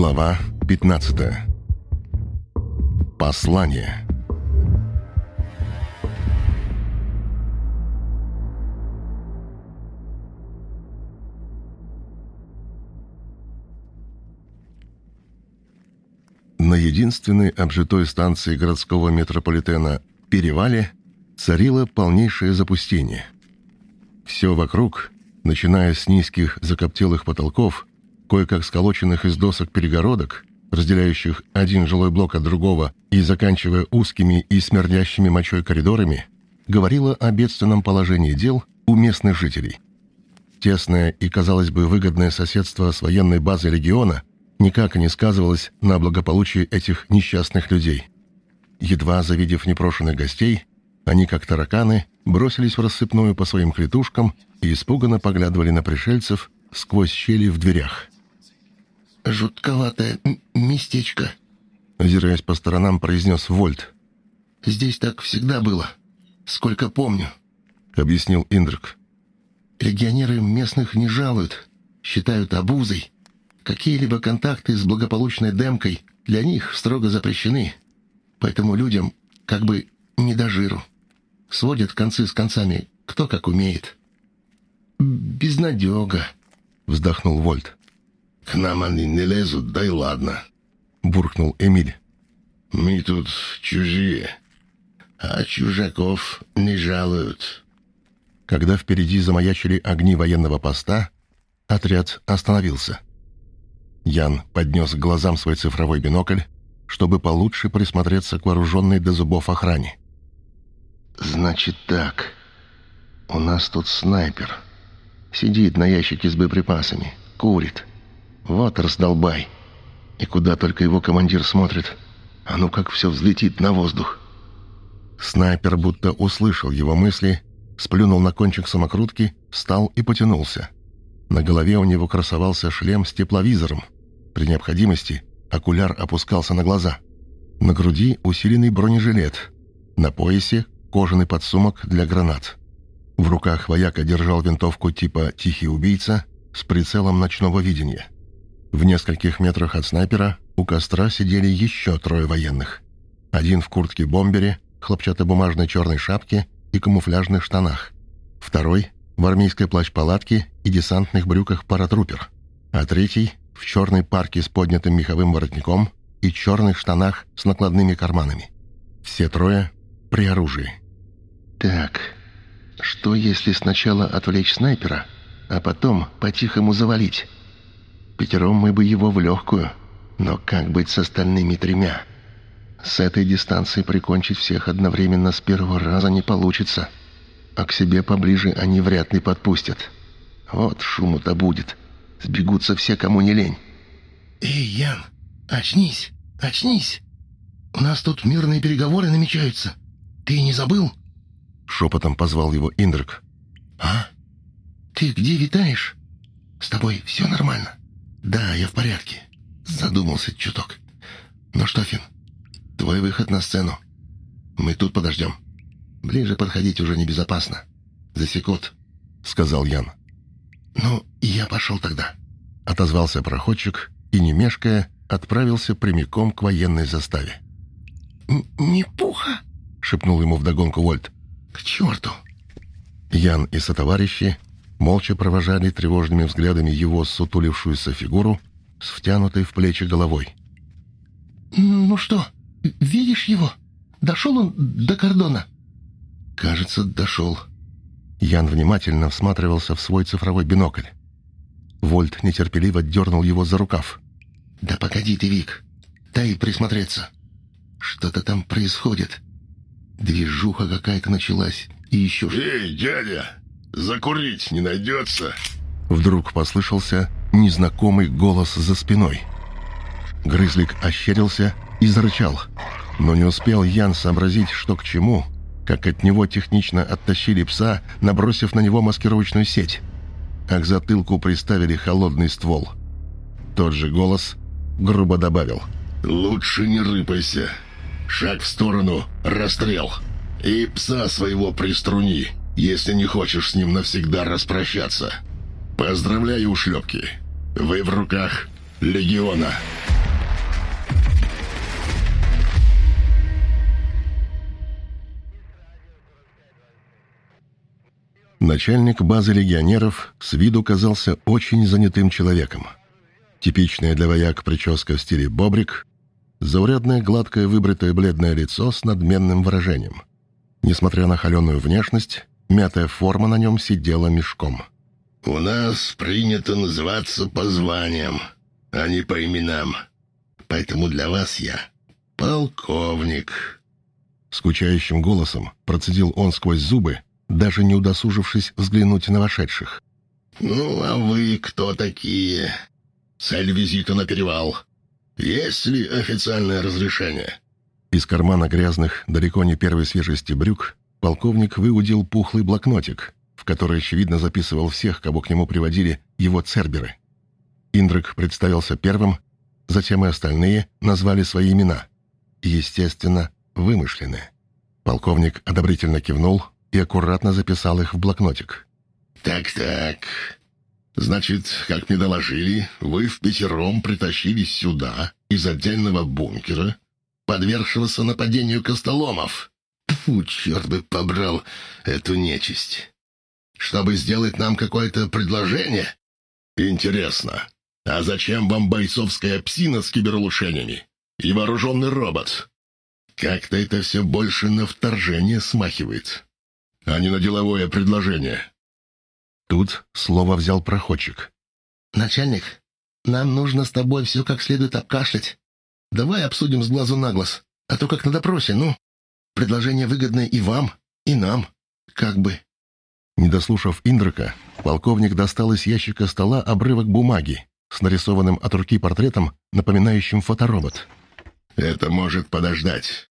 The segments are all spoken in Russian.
Глава 15 Послание На единственной обжитой станции городского метрополитена «Перевале» царило полнейшее запустение. Все вокруг, начиная с низких закоптелых потолков, кое-как сколоченных из досок перегородок, разделяющих один жилой блок от другого и заканчивая узкими и смердящими мочой коридорами, говорило о бедственном положении дел у местных жителей. Тесное и, казалось бы, выгодное соседство с военной базой региона никак не сказывалось на благополучии этих несчастных людей. Едва завидев непрошенных гостей, они, как тараканы, бросились в рассыпную по своим клетушкам и испуганно поглядывали на пришельцев сквозь щели в дверях. «Жутковатое местечко», — озираясь по сторонам, произнес Вольт. «Здесь так всегда было, сколько помню», — объяснил Индрик. «Легионеры местных не жалуют, считают обузой. Какие-либо контакты с благополучной демкой для них строго запрещены, поэтому людям как бы не до жиру. Сводят концы с концами, кто как умеет». «Безнадега», — вздохнул Вольт. «К нам они не лезут, да и ладно», — буркнул Эмиль. «Мы тут чужие, а чужаков не жалуют». Когда впереди замаячили огни военного поста, отряд остановился. Ян поднес к глазам свой цифровой бинокль, чтобы получше присмотреться к вооруженной до зубов охране. «Значит так, у нас тут снайпер. Сидит на ящике с боеприпасами, курит». Вот раздолбай. И куда только его командир смотрит. А ну как все взлетит на воздух. Снайпер будто услышал его мысли, сплюнул на кончик самокрутки, встал и потянулся. На голове у него красовался шлем с тепловизором. При необходимости окуляр опускался на глаза. На груди усиленный бронежилет. На поясе кожаный подсумок для гранат. В руках вояка держал винтовку типа «Тихий убийца» с прицелом ночного видения. В нескольких метрах от снайпера у костра сидели еще трое военных. Один в куртке-бомбере, хлопчатобумажной черной шапке и камуфляжных штанах. Второй в армейской плащ-палатке и десантных брюках паратрупер. А третий в черной парке с поднятым меховым воротником и черных штанах с накладными карманами. Все трое при оружии. «Так, что если сначала отвлечь снайпера, а потом по-тихому завалить?» Пятером мы бы его в легкую. Но как быть с остальными тремя? С этой дистанции прикончить всех одновременно с первого раза не получится. А к себе поближе они вряд ли подпустят. Вот шуму-то будет. Сбегутся все, кому не лень. «Эй, Ян, очнись, очнись! У нас тут мирные переговоры намечаются. Ты не забыл?» Шепотом позвал его Индрик. «А? Ты где витаешь? С тобой все нормально?» «Да, я в порядке». Задумался чуток. «Ну что, Фин, твой выход на сцену. Мы тут подождем. Ближе подходить уже небезопасно. Засекут», — сказал Ян. «Ну, я пошел тогда», — отозвался проходчик и, не мешкая, отправился прямиком к военной заставе. «Не пуха!» — шепнул ему вдогонку Вольт. «К черту!» Ян и сотоварищи молча провожали тревожными взглядами его сутулившуюся фигуру с втянутой в плечи головой. «Ну что, видишь его? Дошел он до кордона?» «Кажется, дошел». Ян внимательно всматривался в свой цифровой бинокль. Вольт нетерпеливо дернул его за рукав. «Да погоди ты, Вик, дай присмотреться. Что-то там происходит. Движуха какая-то началась, и еще... Эй, дядя, Закурить не найдется?» Вдруг послышался незнакомый голос за спиной. Грызлик ощерился и зарычал, но не успел Ян сообразить, что к чему, как от него технично оттащили пса, набросив на него маскировочную сеть, а к затылку приставили холодный ствол. Тот же голос грубо добавил. «Лучше не рыпайся. Шаг в сторону, расстрел. И пса своего приструни» если не хочешь с ним навсегда распрощаться. Поздравляю, ушлепки. Вы в руках Легиона. Начальник базы легионеров с виду казался очень занятым человеком. Типичная для вояк прическа в стиле бобрик, заурядное гладкое выбритое бледное лицо с надменным выражением. Несмотря на холеную внешность, мятая форма на нем сидела мешком. «У нас принято называться по званиям, а не по именам. Поэтому для вас я полковник». Скучающим голосом процедил он сквозь зубы, даже не удосужившись взглянуть на вошедших. «Ну, а вы кто такие? Цель визита на перевал. Есть ли официальное разрешение?» Из кармана грязных, далеко не первой свежести брюк, полковник выудил пухлый блокнотик, в который, очевидно, записывал всех, кого к нему приводили его церберы. Индрак представился первым, затем и остальные назвали свои имена. Естественно, вымышленные. Полковник одобрительно кивнул, и аккуратно записал их в блокнотик. «Так-так. Значит, как мне доложили, вы в пятером притащились сюда, из отдельного бункера, подвергшегося нападению костоломов. Фу, черт бы побрал эту нечисть. Чтобы сделать нам какое-то предложение? Интересно, а зачем вам бойцовская псина с киберулучшениями и вооруженный робот? Как-то это все больше на вторжение смахивает а не на деловое предложение». Тут слово взял проходчик. «Начальник, нам нужно с тобой все как следует обкашлять. Давай обсудим с глазу на глаз, а то как на допросе, ну. Предложение выгодное и вам, и нам, как бы». Не дослушав Индрака, полковник достал из ящика стола обрывок бумаги с нарисованным от руки портретом, напоминающим фоторобот. «Это может подождать.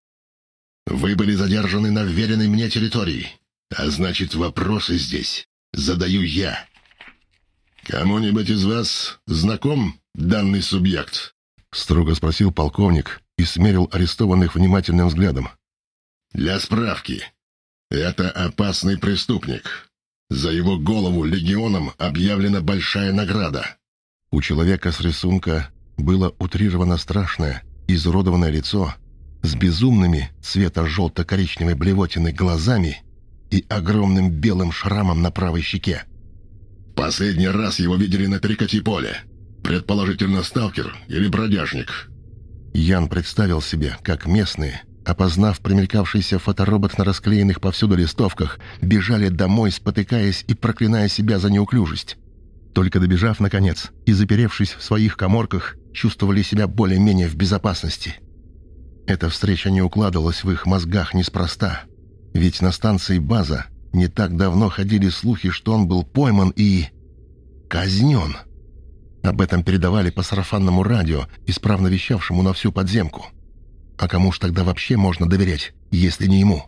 Вы были задержаны на вверенной мне территории. А значит, вопросы здесь задаю я. Кому-нибудь из вас знаком данный субъект? Строго спросил полковник и смерил арестованных внимательным взглядом. Для справки. Это опасный преступник. За его голову легионом объявлена большая награда. У человека с рисунка было утрировано страшное, изуродованное лицо с безумными цвета желто-коричневой блевотины глазами и огромным белым шрамом на правой щеке. «Последний раз его видели на перекати поле. Предположительно, сталкер или бродяжник». Ян представил себе, как местные, опознав примелькавшийся фоторобот на расклеенных повсюду листовках, бежали домой, спотыкаясь и проклиная себя за неуклюжесть. Только добежав, наконец, и заперевшись в своих коморках, чувствовали себя более-менее в безопасности. Эта встреча не укладывалась в их мозгах неспроста — ведь на станции «База» не так давно ходили слухи, что он был пойман и... казнен. Об этом передавали по сарафанному радио, исправно вещавшему на всю подземку. А кому ж тогда вообще можно доверять, если не ему?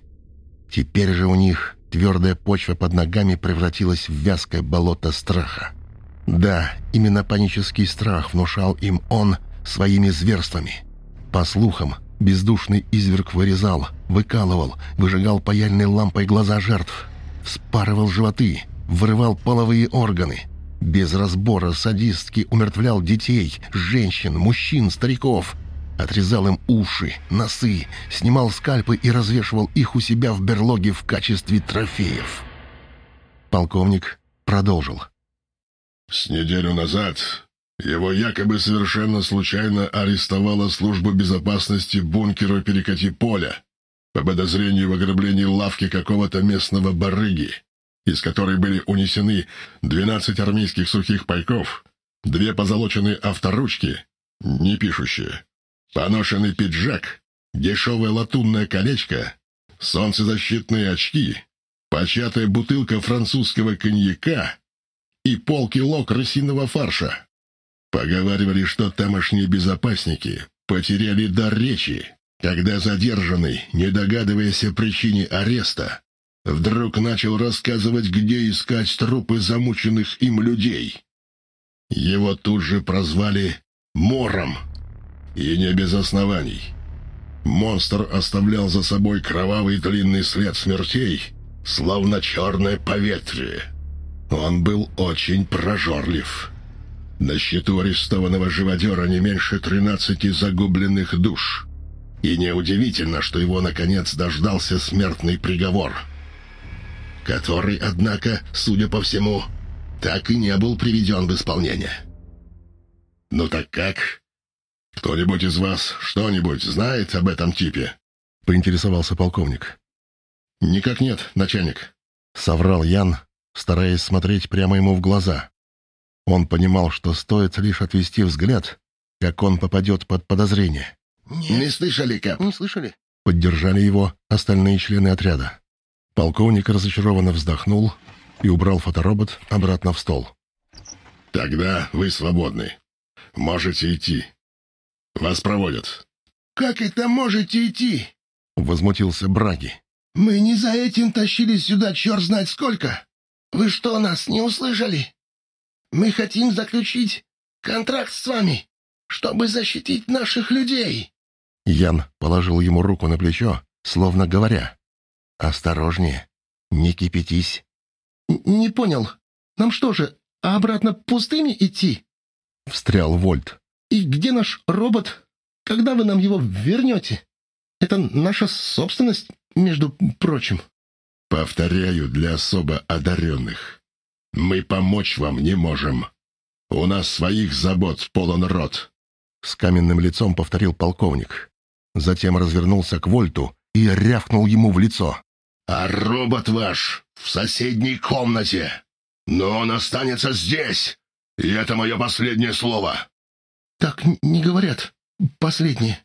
Теперь же у них твердая почва под ногами превратилась в вязкое болото страха. Да, именно панический страх внушал им он своими зверствами. По слухам, Бездушный изверг вырезал, выкалывал, выжигал паяльной лампой глаза жертв, вспарывал животы, вырывал половые органы. Без разбора садистски умертвлял детей, женщин, мужчин, стариков. Отрезал им уши, носы, снимал скальпы и развешивал их у себя в берлоге в качестве трофеев. Полковник продолжил. «С неделю назад его якобы совершенно случайно арестовала служба безопасности бункера перекати поля по подозрению в ограблении лавки какого-то местного барыги, из которой были унесены 12 армейских сухих пайков, две позолоченные авторучки, не пишущие, поношенный пиджак, дешевое латунное колечко, солнцезащитные очки, початая бутылка французского коньяка и полкило крысиного фарша. Поговаривали, что тамошние безопасники потеряли дар речи, когда задержанный, не догадываясь о причине ареста, вдруг начал рассказывать, где искать трупы замученных им людей. Его тут же прозвали «Мором», и не без оснований. Монстр оставлял за собой кровавый длинный след смертей, словно черное поветрие. Он был очень прожорлив. На счету арестованного живодера не меньше 13 загубленных душ. И неудивительно, что его, наконец, дождался смертный приговор. который, однако, судя по всему, так и не был приведен в исполнение. «Ну так как? Кто-нибудь из вас что-нибудь знает об этом типе?» — поинтересовался полковник. «Никак нет, начальник», — соврал Ян, стараясь смотреть прямо ему в глаза. Он понимал, что стоит лишь отвести взгляд, как он попадет под подозрение. «Не слышали, Кэп?» «Не слышали?» Поддержали его остальные члены отряда. Полковник разочарованно вздохнул и убрал фоторобот обратно в стол. «Тогда вы свободны. Можете идти. Вас проводят». «Как это можете идти?» — возмутился Браги. «Мы не за этим тащились сюда черт знает сколько. Вы что, нас не услышали? Мы хотим заключить контракт с вами, чтобы защитить наших людей». Ян положил ему руку на плечо, словно говоря. «Осторожнее, не кипятись». «Не понял. Нам что же, обратно пустыми идти?» Встрял Вольт. «И где наш робот? Когда вы нам его вернете? Это наша собственность, между прочим». «Повторяю для особо одаренных. Мы помочь вам не можем. У нас своих забот полон рот». С каменным лицом повторил полковник. Затем развернулся к Вольту и рявкнул ему в лицо. «А робот ваш в соседней комнате. Но он останется здесь. И это мое последнее слово». «Так не говорят. Последнее».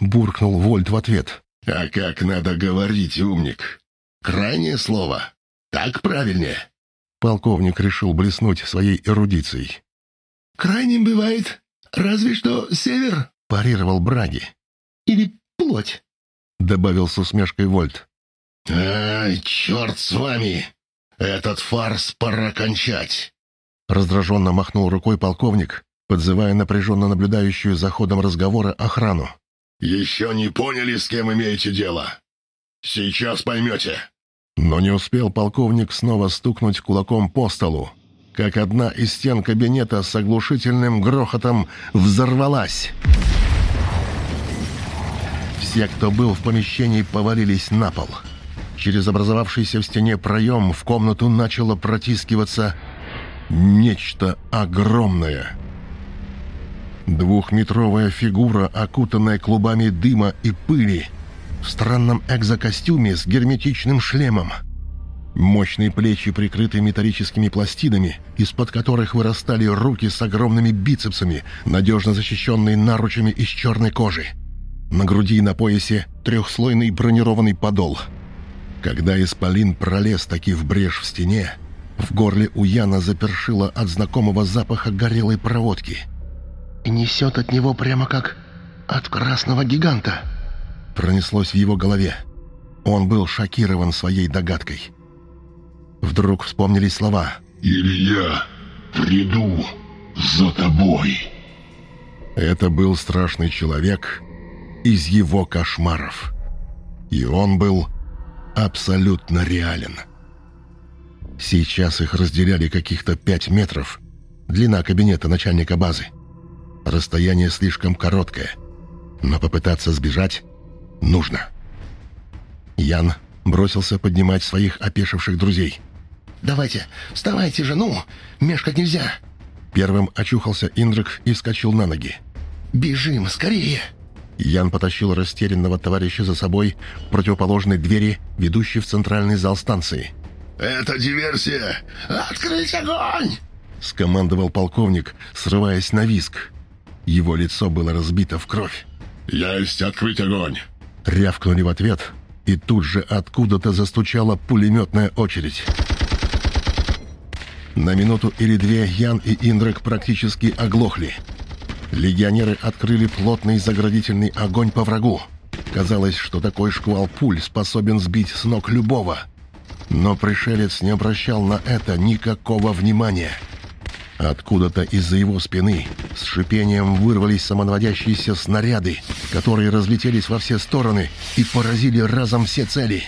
Буркнул Вольт в ответ. «А как надо говорить, умник? Крайнее слово. Так правильнее». Полковник решил блеснуть своей эрудицией. «Крайним бывает разве что север», — парировал Браги. «Или плоть», — добавил с усмешкой Вольт. «Ай, черт с вами! Этот фарс пора кончать!» Раздраженно махнул рукой полковник, подзывая напряженно наблюдающую за ходом разговора охрану. «Еще не поняли, с кем имеете дело? Сейчас поймете!» Но не успел полковник снова стукнуть кулаком по столу, как одна из стен кабинета с оглушительным грохотом взорвалась. Все, кто был в помещении, повалились на пол. Через образовавшийся в стене проем в комнату начало протискиваться нечто огромное. Двухметровая фигура, окутанная клубами дыма и пыли, в странном экзокостюме с герметичным шлемом. Мощные плечи прикрыты металлическими пластинами, из-под которых вырастали руки с огромными бицепсами, надежно защищенные наручами из черной кожи. На груди и на поясе трехслойный бронированный подол. Когда Исполин пролез таки в брешь в стене, в горле у Яна запершило от знакомого запаха горелой проводки. «И несет от него прямо как от красного гиганта», — пронеслось в его голове. Он был шокирован своей догадкой. Вдруг вспомнились слова «Или я приду за тобой». Это был страшный человек из его кошмаров. И он был абсолютно реален. Сейчас их разделяли каких-то пять метров. Длина кабинета начальника базы. Расстояние слишком короткое. Но попытаться сбежать нужно. Ян бросился поднимать своих опешивших друзей. «Давайте, вставайте же, ну! Мешкать нельзя!» Первым очухался Индрик и вскочил на ноги. «Бежим, скорее!» Ян потащил растерянного товарища за собой к противоположной двери, ведущей в центральный зал станции. «Это диверсия! Открыть огонь!» — скомандовал полковник, срываясь на виск. Его лицо было разбито в кровь. «Есть открыть огонь!» Рявкнули в ответ, и тут же откуда-то застучала пулеметная очередь. На минуту или две Ян и Индрек практически оглохли. Легионеры открыли плотный заградительный огонь по врагу. Казалось, что такой шквал пуль способен сбить с ног любого. Но пришелец не обращал на это никакого внимания. Откуда-то из-за его спины с шипением вырвались самонаводящиеся снаряды, которые разлетелись во все стороны и поразили разом все цели.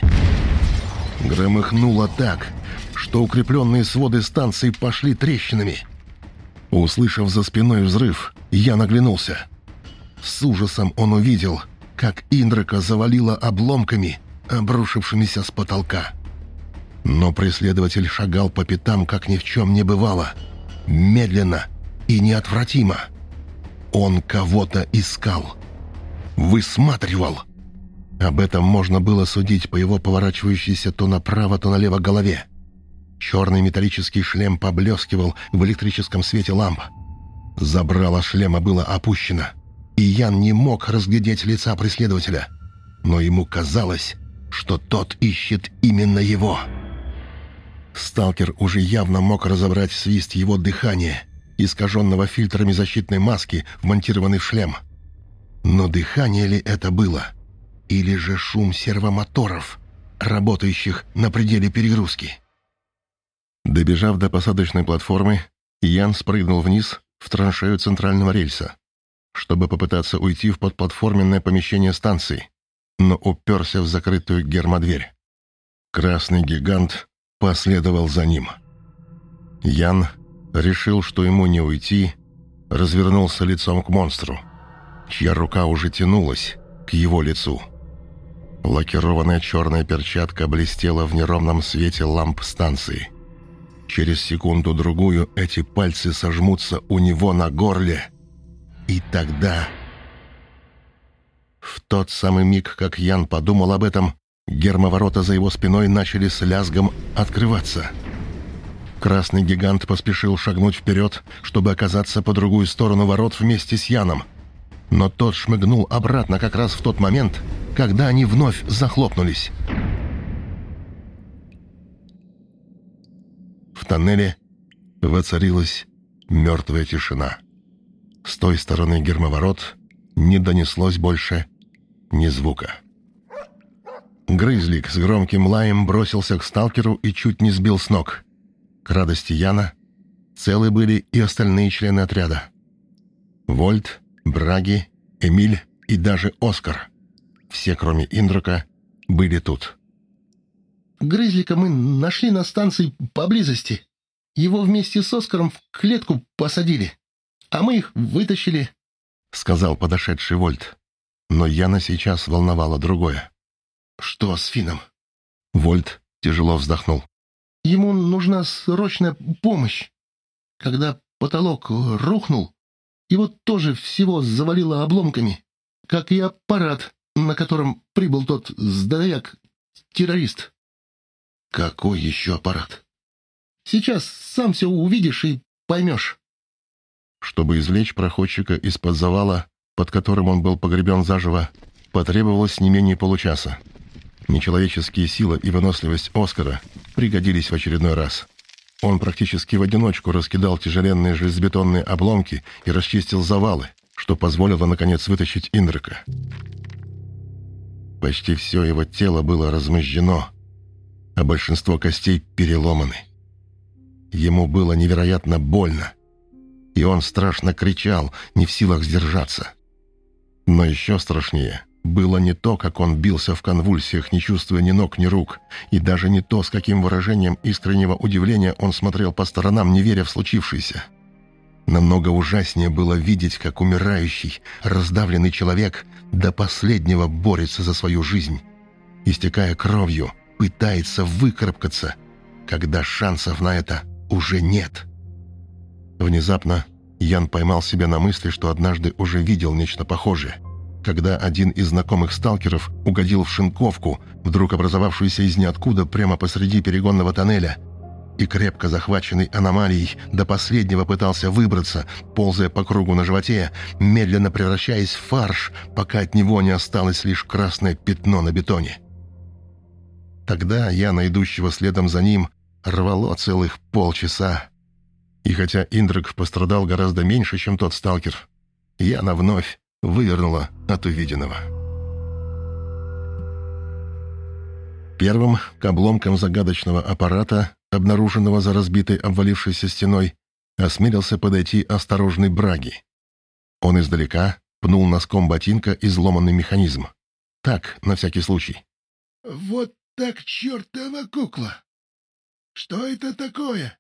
Громыхнуло так, что укрепленные своды станции пошли трещинами. Услышав за спиной взрыв, я наглянулся. С ужасом он увидел, как Индрака завалило обломками, обрушившимися с потолка. Но преследователь шагал по пятам, как ни в чем не бывало. Медленно и неотвратимо. Он кого-то искал. Высматривал. Об этом можно было судить по его поворачивающейся то направо, то налево голове. Черный металлический шлем поблескивал в электрическом свете ламп. Забрало шлема было опущено, и Ян не мог разглядеть лица преследователя. Но ему казалось, что тот ищет именно его. Сталкер уже явно мог разобрать свист его дыхания, искаженного фильтрами защитной маски, вмонтированный в шлем. Но дыхание ли это было? Или же шум сервомоторов, работающих на пределе перегрузки? Добежав до посадочной платформы, Ян спрыгнул вниз в траншею центрального рельса, чтобы попытаться уйти в подплатформенное помещение станции, но уперся в закрытую гермодверь. Красный гигант последовал за ним. Ян решил, что ему не уйти, развернулся лицом к монстру, чья рука уже тянулась к его лицу. Лакированная черная перчатка блестела в неровном свете ламп станции. Через секунду-другую эти пальцы сожмутся у него на горле. И тогда... В тот самый миг, как Ян подумал об этом, гермоворота за его спиной начали с лязгом открываться. Красный гигант поспешил шагнуть вперед, чтобы оказаться по другую сторону ворот вместе с Яном. Но тот шмыгнул обратно как раз в тот момент, когда они вновь захлопнулись. В тоннеле воцарилась мертвая тишина. С той стороны гермоворот не донеслось больше ни звука. Грызлик с громким лаем бросился к сталкеру и чуть не сбил с ног. К радости Яна целы были и остальные члены отряда. Вольт, Браги, Эмиль и даже Оскар. Все, кроме Индрука, были тут. Грызлика мы нашли на станции поблизости. Его вместе с Оскаром в клетку посадили, а мы их вытащили», — сказал подошедший Вольт. Но Яна сейчас волновало другое. «Что с Фином?» Вольт тяжело вздохнул. «Ему нужна срочная помощь. Когда потолок рухнул, его тоже всего завалило обломками, как и аппарат, на котором прибыл тот здоровяк-террорист». «Какой еще аппарат?» «Сейчас сам все увидишь и поймешь». Чтобы извлечь проходчика из-под завала, под которым он был погребен заживо, потребовалось не менее получаса. Нечеловеческие сила и выносливость Оскара пригодились в очередной раз. Он практически в одиночку раскидал тяжеленные железобетонные обломки и расчистил завалы, что позволило, наконец, вытащить Индрика. Почти все его тело было размозжено, а большинство костей переломаны. Ему было невероятно больно, и он страшно кричал, не в силах сдержаться. Но еще страшнее было не то, как он бился в конвульсиях, не чувствуя ни ног, ни рук, и даже не то, с каким выражением искреннего удивления он смотрел по сторонам, не веря в случившееся. Намного ужаснее было видеть, как умирающий, раздавленный человек до последнего борется за свою жизнь, истекая кровью, пытается выкарабкаться, когда шансов на это уже нет. Внезапно Ян поймал себя на мысли, что однажды уже видел нечто похожее, когда один из знакомых сталкеров угодил в шинковку, вдруг образовавшуюся из ниоткуда прямо посреди перегонного тоннеля, и крепко захваченный аномалией до последнего пытался выбраться, ползая по кругу на животе, медленно превращаясь в фарш, пока от него не осталось лишь красное пятно на бетоне. Тогда я, на идущего следом за ним, рвало целых полчаса. И хотя Индрак пострадал гораздо меньше, чем тот сталкер, Яна вновь вывернула от увиденного. Первым к обломкам загадочного аппарата, обнаруженного за разбитой обвалившейся стеной, осмелился подойти осторожный Браги. Он издалека пнул носком ботинка изломанный механизм. Так, на всякий случай. «Вот так чертова кукла! Что это такое?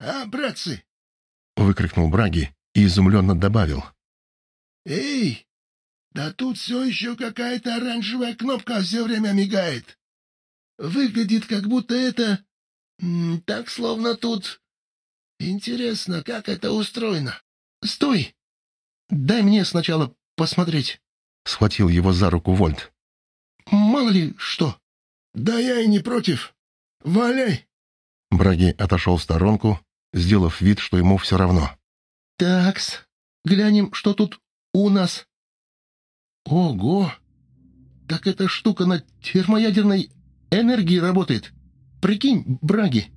А, братцы?» — выкрикнул Браги и изумленно добавил. «Эй, да тут все еще какая-то оранжевая кнопка все время мигает. Выглядит, как будто это Так словно тут... Интересно, как это устроено? Стой! Дай мне сначала посмотреть. Схватил его за руку Вольт. Мало ли что. Да я и не против. Валяй. Браги отошел в сторонку, сделав вид, что ему все равно. Такс, глянем, что тут у нас. Ого! Так эта штука на термоядерной энергии работает. Прикинь, Браги,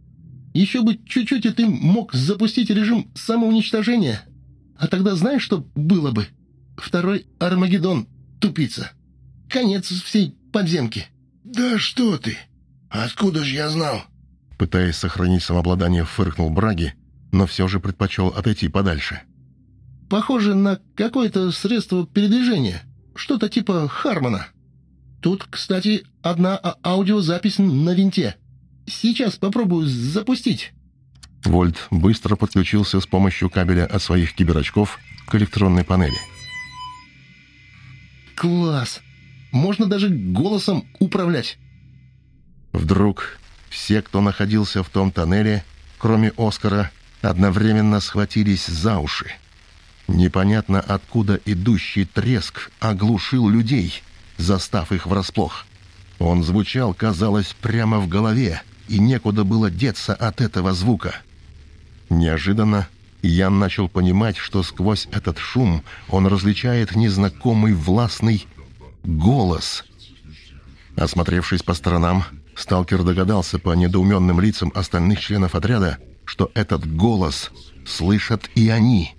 еще бы чуть-чуть, и ты мог запустить режим самоуничтожения. А тогда знаешь, что было бы? Второй Армагеддон, тупица. Конец всей подземки. Да что ты? Откуда же я знал? Пытаясь сохранить самообладание, фыркнул Браги, но все же предпочел отойти подальше. Похоже на какое-то средство передвижения. Что-то типа Хармона. Тут, кстати, одна а аудиозапись на винте. Сейчас попробую запустить». Вольт быстро подключился с помощью кабеля от своих киберочков к электронной панели. «Класс! Можно даже голосом управлять!» Вдруг все, кто находился в том тоннеле, кроме Оскара, одновременно схватились за уши. Непонятно откуда идущий треск оглушил людей, застав их врасплох. Он звучал, казалось, прямо в голове, и некуда было деться от этого звука. Неожиданно Ян начал понимать, что сквозь этот шум он различает незнакомый властный голос. Осмотревшись по сторонам, сталкер догадался по недоуменным лицам остальных членов отряда, что этот голос слышат и они.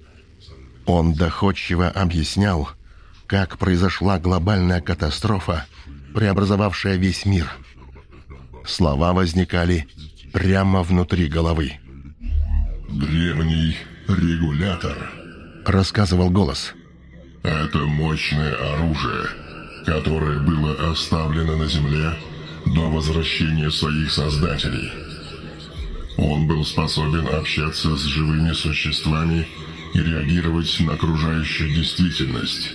Он доходчиво объяснял, как произошла глобальная катастрофа, преобразовавшая весь мир – Слова возникали прямо внутри головы. «Древний регулятор», — рассказывал голос. «Это мощное оружие, которое было оставлено на Земле до возвращения своих создателей. Он был способен общаться с живыми существами и реагировать на окружающую действительность.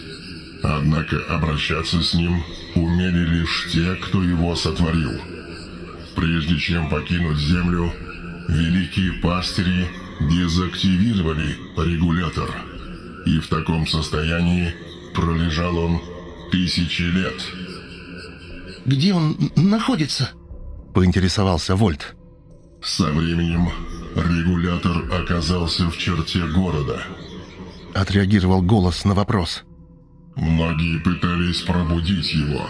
Однако обращаться с ним умели лишь те, кто его сотворил». Прежде чем покинуть Землю, великие пастыри дезактивировали регулятор. И в таком состоянии пролежал он тысячи лет. «Где он находится?» — поинтересовался Вольт. Со временем регулятор оказался в черте города. Отреагировал голос на вопрос. Многие пытались пробудить его,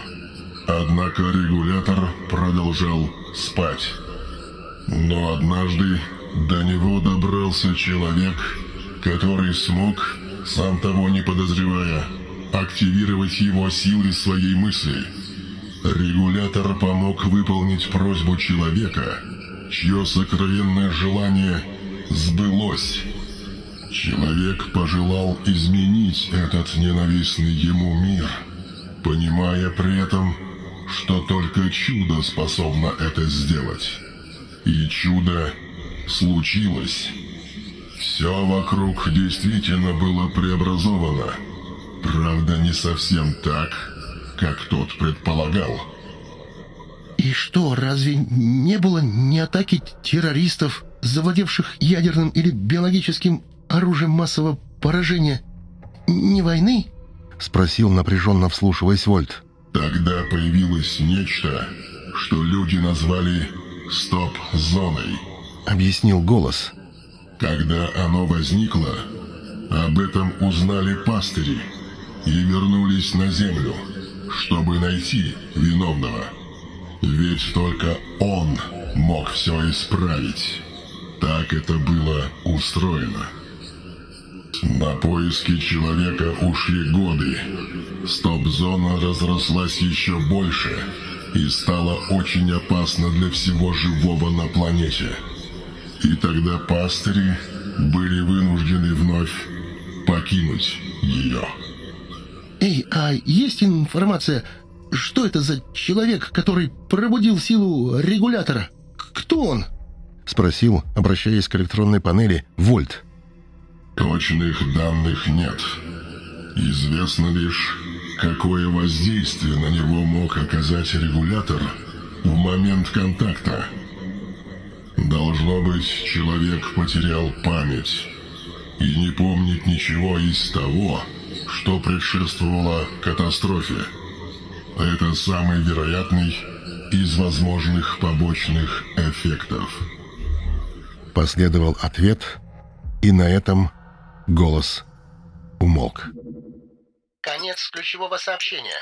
однако регулятор продолжал спать. Но однажды до него добрался человек, который смог, сам того не подозревая, активировать его силы своей мысли. Регулятор помог выполнить просьбу человека, чье сокровенное желание сбылось. Человек пожелал изменить этот ненавистный ему мир, понимая при этом, что только чудо способно это сделать. И чудо случилось. Все вокруг действительно было преобразовано. Правда, не совсем так, как тот предполагал. И что, разве не было ни атаки террористов, завладевших ядерным или биологическим оружием массового поражения, ни войны? Спросил напряженно вслушиваясь Вольт. Тогда появилось нечто, что люди назвали «стоп-зоной», — объяснил голос. Когда оно возникло, об этом узнали пастыри и вернулись на землю, чтобы найти виновного. Ведь только он мог все исправить. Так это было устроено. На поиски человека ушли годы. Стоп-зона разрослась еще больше и стала очень опасна для всего живого на планете. И тогда пастыри были вынуждены вновь покинуть ее. Эй, а есть информация, что это за человек, который пробудил силу регулятора? Кто он? Спросил, обращаясь к электронной панели, Вольт. Точных данных нет. Известно лишь, какое воздействие на него мог оказать регулятор в момент контакта. Должно быть, человек потерял память и не помнит ничего из того, что предшествовало катастрофе. Это самый вероятный из возможных побочных эффектов. Последовал ответ, и на этом голос умолк. Конец ключевого сообщения.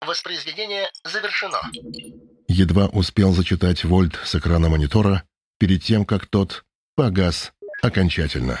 Воспроизведение завершено. Едва успел зачитать Вольт с экрана монитора перед тем, как тот погас окончательно.